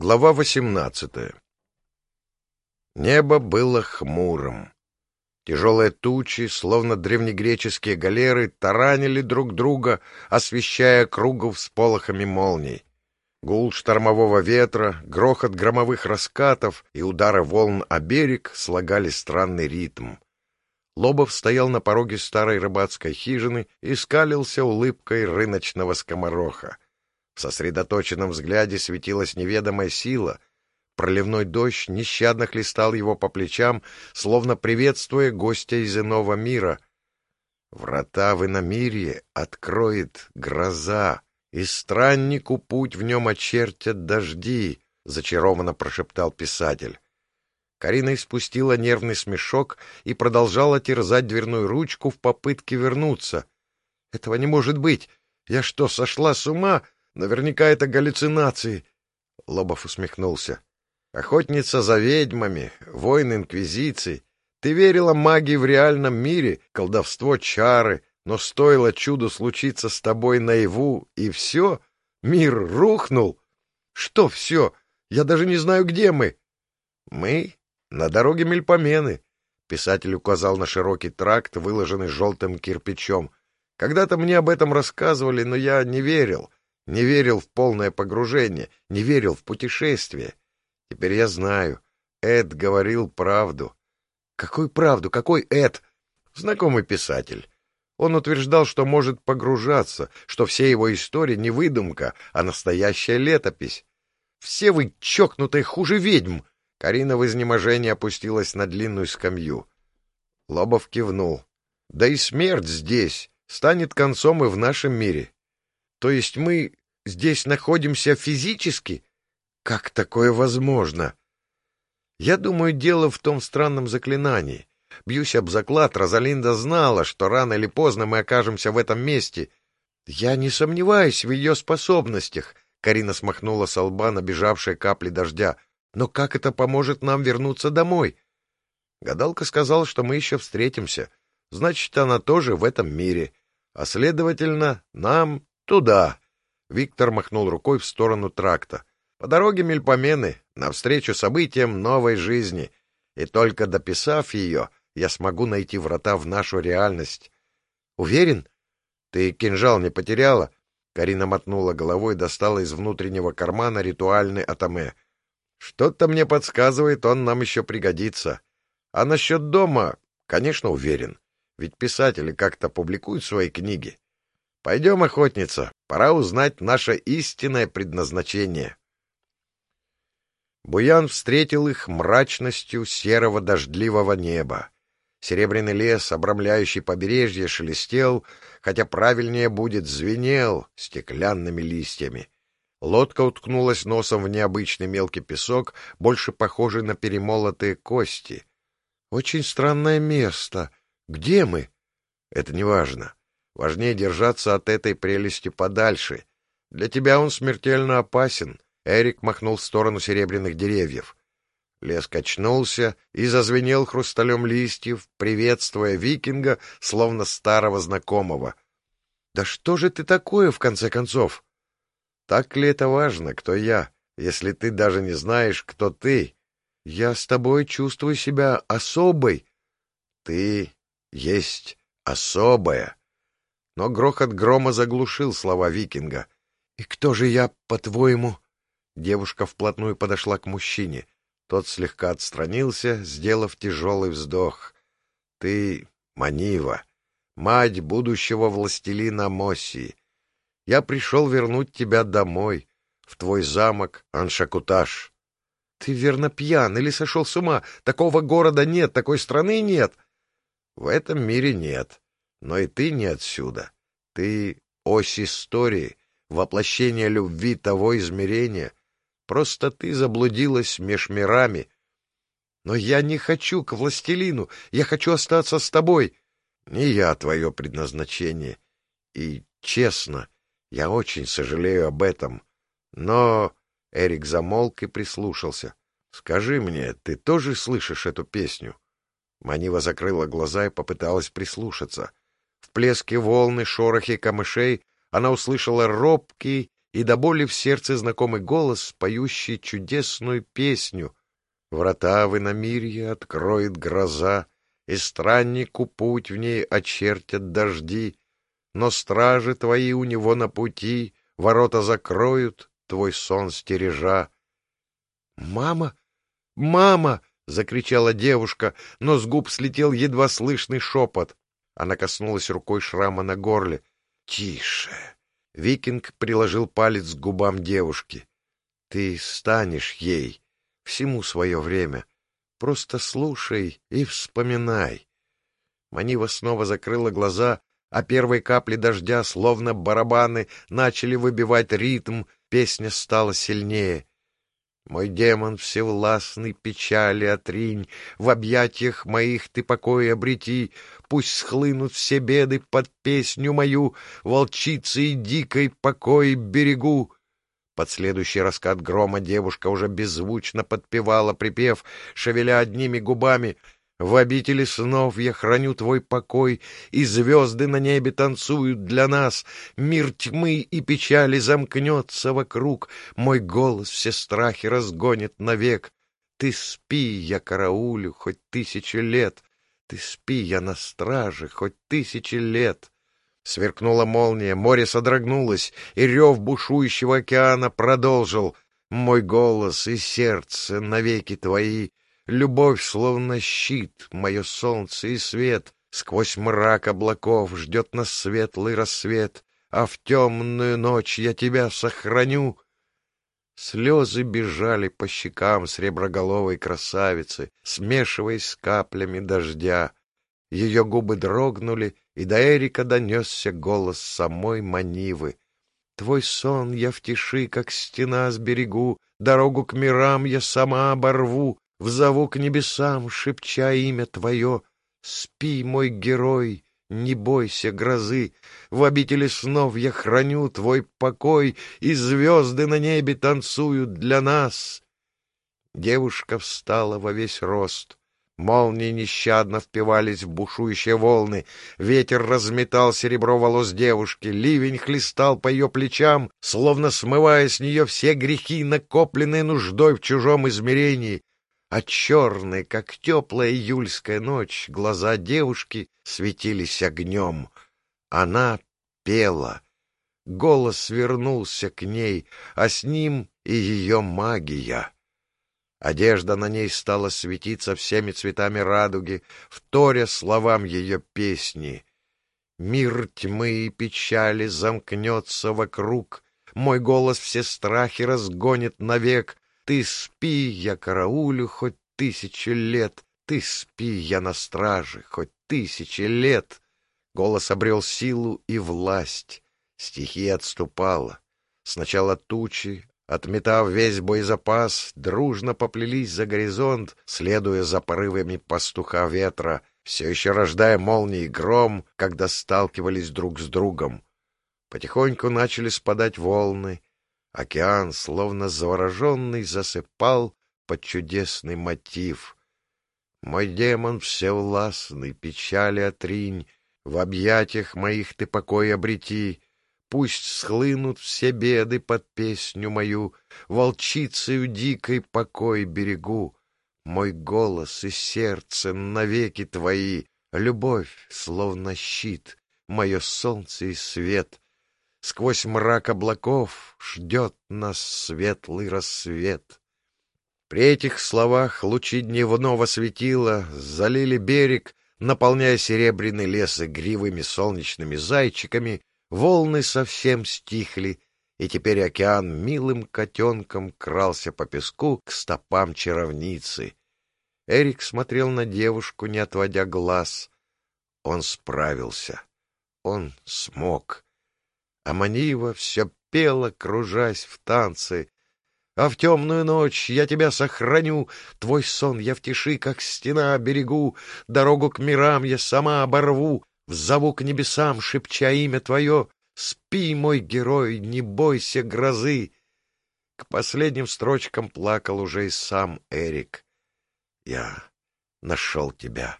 Глава восемнадцатая Небо было хмурым. Тяжелые тучи, словно древнегреческие галеры, таранили друг друга, освещая кругов всполохами молний. Гул штормового ветра, грохот громовых раскатов и удары волн о берег слагали странный ритм. Лобов стоял на пороге старой рыбацкой хижины и скалился улыбкой рыночного скомороха. В сосредоточенном взгляде светилась неведомая сила. Проливной дождь нещадно хлестал его по плечам, словно приветствуя гостя из иного мира. Врата в иномирье откроет гроза, и страннику путь в нем очертят дожди, — зачарованно прошептал писатель. Карина испустила нервный смешок и продолжала терзать дверную ручку в попытке вернуться. — Этого не может быть! Я что, сошла с ума? Наверняка это галлюцинации. Лобов усмехнулся. Охотница за ведьмами, воин инквизиции. Ты верила магии в реальном мире, колдовство, чары, но стоило чуду случиться с тобой наяву, и все? Мир рухнул? Что все? Я даже не знаю, где мы. Мы на дороге Мельпомены. Писатель указал на широкий тракт, выложенный желтым кирпичом. Когда-то мне об этом рассказывали, но я не верил. Не верил в полное погружение, не верил в путешествие. Теперь я знаю. Эд говорил правду. Какую правду? Какой Эд? Знакомый писатель. Он утверждал, что может погружаться, что все его истории не выдумка, а настоящая летопись. Все вы чокнутые хуже ведьм! Карина в изнеможении опустилась на длинную скамью. Лобов кивнул. Да и смерть здесь станет концом и в нашем мире. То есть мы здесь находимся физически? Как такое возможно? Я думаю, дело в том странном заклинании. Бьюсь об заклад, Розалинда знала, что рано или поздно мы окажемся в этом месте. Я не сомневаюсь в ее способностях. Карина смахнула с лба набежавшие капли дождя. Но как это поможет нам вернуться домой? Гадалка сказала, что мы еще встретимся. Значит, она тоже в этом мире. А, следовательно, нам туда. Виктор махнул рукой в сторону тракта. По дороге Мельпомены, навстречу событиям новой жизни. И только дописав ее, я смогу найти врата в нашу реальность. Уверен? Ты кинжал не потеряла? Карина мотнула головой и достала из внутреннего кармана ритуальный атаме. Что-то мне подсказывает, он нам еще пригодится. А насчет дома, конечно, уверен. Ведь писатели как-то публикуют свои книги. Пойдем, охотница, пора узнать наше истинное предназначение. Буян встретил их мрачностью серого дождливого неба. Серебряный лес, обрамляющий побережье, шелестел, хотя правильнее будет звенел стеклянными листьями. Лодка уткнулась носом в необычный мелкий песок, больше похожий на перемолотые кости. — Очень странное место. Где мы? — Это неважно. Важнее держаться от этой прелести подальше. Для тебя он смертельно опасен. Эрик махнул в сторону серебряных деревьев. Лес качнулся и зазвенел хрусталем листьев, приветствуя викинга, словно старого знакомого. — Да что же ты такое, в конце концов? — Так ли это важно, кто я, если ты даже не знаешь, кто ты? Я с тобой чувствую себя особой. Ты есть особая. Но грохот грома заглушил слова викинга. — И кто же я, по-твоему? Девушка вплотную подошла к мужчине. Тот слегка отстранился, сделав тяжелый вздох. — Ты Манива, мать будущего властелина Моссии. Я пришел вернуть тебя домой, в твой замок Аншакуташ. — Ты верно пьян или сошел с ума? Такого города нет, такой страны нет. — В этом мире нет. Но и ты не отсюда. Ты — ось истории, воплощение любви того измерения. Просто ты заблудилась меж мирами. Но я не хочу к властелину, я хочу остаться с тобой. Не я твое предназначение. И, честно, я очень сожалею об этом. Но... Эрик замолк и прислушался. — Скажи мне, ты тоже слышишь эту песню? Манива закрыла глаза и попыталась прислушаться. В плеске волны, шорохе камышей она услышала робкий, и до боли в сердце знакомый голос, поющий чудесную песню. Врата в иномирье откроет гроза, и страннику путь в ней очертят дожди, но стражи твои у него на пути ворота закроют, твой сон стережа. «Мама! Мама!» — закричала девушка, но с губ слетел едва слышный шепот. Она коснулась рукой шрама на горле. «Тише!» Викинг приложил палец к губам девушки. «Ты станешь ей. Всему свое время. Просто слушай и вспоминай». Манива снова закрыла глаза, а первые капли дождя, словно барабаны, начали выбивать ритм, песня стала сильнее. Мой демон всевластный печали отринь, В объятиях моих ты покой обрети, Пусть схлынут все беды под песню мою, Волчицы и дикой покой берегу. Под следующий раскат грома девушка уже беззвучно подпевала припев, шевеля одними губами — в обители снов я храню твой покой, и звезды на небе танцуют для нас. Мир тьмы и печали замкнется вокруг, мой голос все страхи разгонит навек. Ты спи, я караулю, хоть тысячи лет, ты спи, я на страже, хоть тысячи лет. Сверкнула молния, море содрогнулось, и рев бушующего океана продолжил. Мой голос и сердце навеки твои — Любовь, словно щит, мое солнце и свет, Сквозь мрак облаков ждет нас светлый рассвет, А в темную ночь я тебя сохраню. Слезы бежали по щекам среброголовой красавицы, Смешиваясь с каплями дождя. Ее губы дрогнули, и до Эрика донесся голос самой Манивы. Твой сон я в тиши, как стена сберегу, Дорогу к мирам я сама оборву, Взову к небесам, шепча имя твое, Спи, мой герой, не бойся грозы, В обители снов я храню твой покой, И звезды на небе танцуют для нас. Девушка встала во весь рост. Молнии нещадно впивались в бушующие волны, ветер разметал серебро волос девушки, ливень хлестал по ее плечам, словно смывая с нее все грехи, накопленные нуждой в чужом измерении а черные, как теплая июльская ночь, глаза девушки светились огнем. Она пела. Голос вернулся к ней, а с ним и ее магия. Одежда на ней стала светиться всеми цветами радуги, вторя словам ее песни. Мир тьмы и печали замкнется вокруг, Мой голос все страхи разгонит навек, ты спи, я караулю хоть тысячи лет, Ты спи, я на страже хоть тысячи лет. Голос обрел силу и власть. Стихия отступала. Сначала тучи, отметав весь боезапас, дружно поплелись за горизонт, следуя за порывами пастуха ветра, все еще рождая молнии и гром, когда сталкивались друг с другом. Потихоньку начали спадать волны, Океан, словно завороженный, засыпал под чудесный мотив. Мой демон всевластный, печали отринь, В объятиях моих ты покой обрети, Пусть схлынут все беды под песню мою, Волчицею дикой покой берегу. Мой голос и сердце навеки твои, Любовь, словно щит, мое солнце и свет — Сквозь мрак облаков ждет нас светлый рассвет. При этих словах лучи дневного светила залили берег, наполняя серебряный лес игривыми солнечными зайчиками, волны совсем стихли, и теперь океан милым котенком крался по песку к стопам чаровницы. Эрик смотрел на девушку, не отводя глаз. Он справился. Он смог а Манива все пела, кружась в танце. А в темную ночь я тебя сохраню, Твой сон я в тиши, как стена, берегу, Дорогу к мирам я сама оборву, Взову к небесам, шепча имя твое, Спи, мой герой, не бойся грозы. К последним строчкам плакал уже и сам Эрик. Я нашел тебя,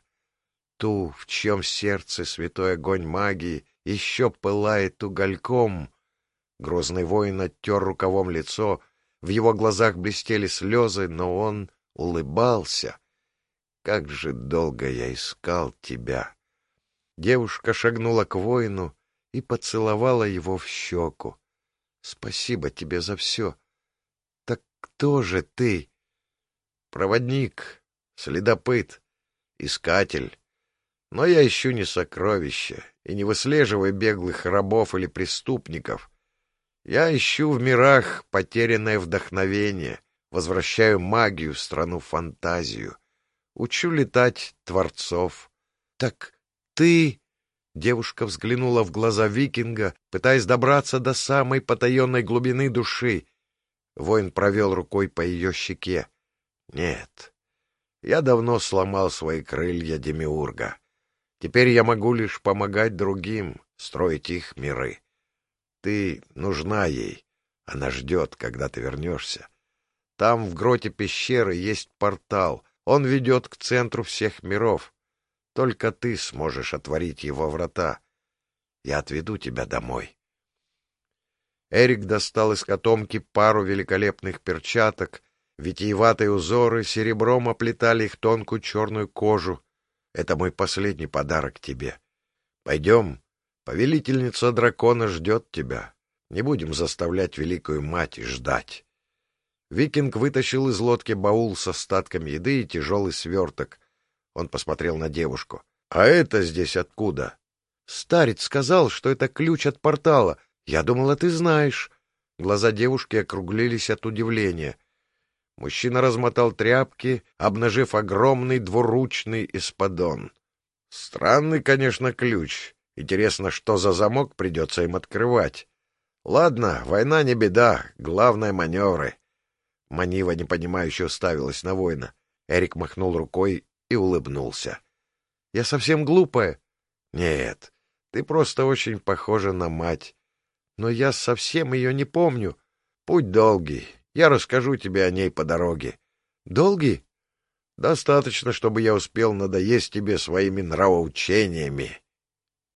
ту, в чьем сердце святой огонь магии, еще пылает угольком. Грозный воин оттер рукавом лицо, в его глазах блестели слезы, но он улыбался. «Как же долго я искал тебя!» Девушка шагнула к воину и поцеловала его в щеку. «Спасибо тебе за все. Так кто же ты?» «Проводник, следопыт, искатель. Но я ищу не сокровища и не выслеживаю беглых рабов или преступников. Я ищу в мирах потерянное вдохновение, возвращаю магию в страну фантазию, учу летать творцов. Так ты... Девушка взглянула в глаза викинга, пытаясь добраться до самой потаенной глубины души. Воин провел рукой по ее щеке. Нет, я давно сломал свои крылья Демиурга. Теперь я могу лишь помогать другим, строить их миры. Ты нужна ей. Она ждет, когда ты вернешься. Там, в гроте пещеры, есть портал. Он ведет к центру всех миров. Только ты сможешь отворить его врата. Я отведу тебя домой. Эрик достал из котомки пару великолепных перчаток. Витиеватые узоры серебром оплетали их тонкую черную кожу. Это мой последний подарок тебе. Пойдем, Повелительница дракона ждет тебя. Не будем заставлять великую мать ждать. Викинг вытащил из лодки баул с остатками еды и тяжелый сверток. Он посмотрел на девушку. — А это здесь откуда? — Старец сказал, что это ключ от портала. Я думала, ты знаешь. Глаза девушки округлились от удивления. Мужчина размотал тряпки, обнажив огромный двуручный исподон. — Странный, конечно, ключ. Интересно, что за замок придется им открывать. Ладно, война не беда, главное — маневры. Манива непонимающе уставилась на воина. Эрик махнул рукой и улыбнулся. — Я совсем глупая? — Нет, ты просто очень похожа на мать. Но я совсем ее не помню. Путь долгий, я расскажу тебе о ней по дороге. — Долгий? — Достаточно, чтобы я успел надоесть тебе своими нравоучениями.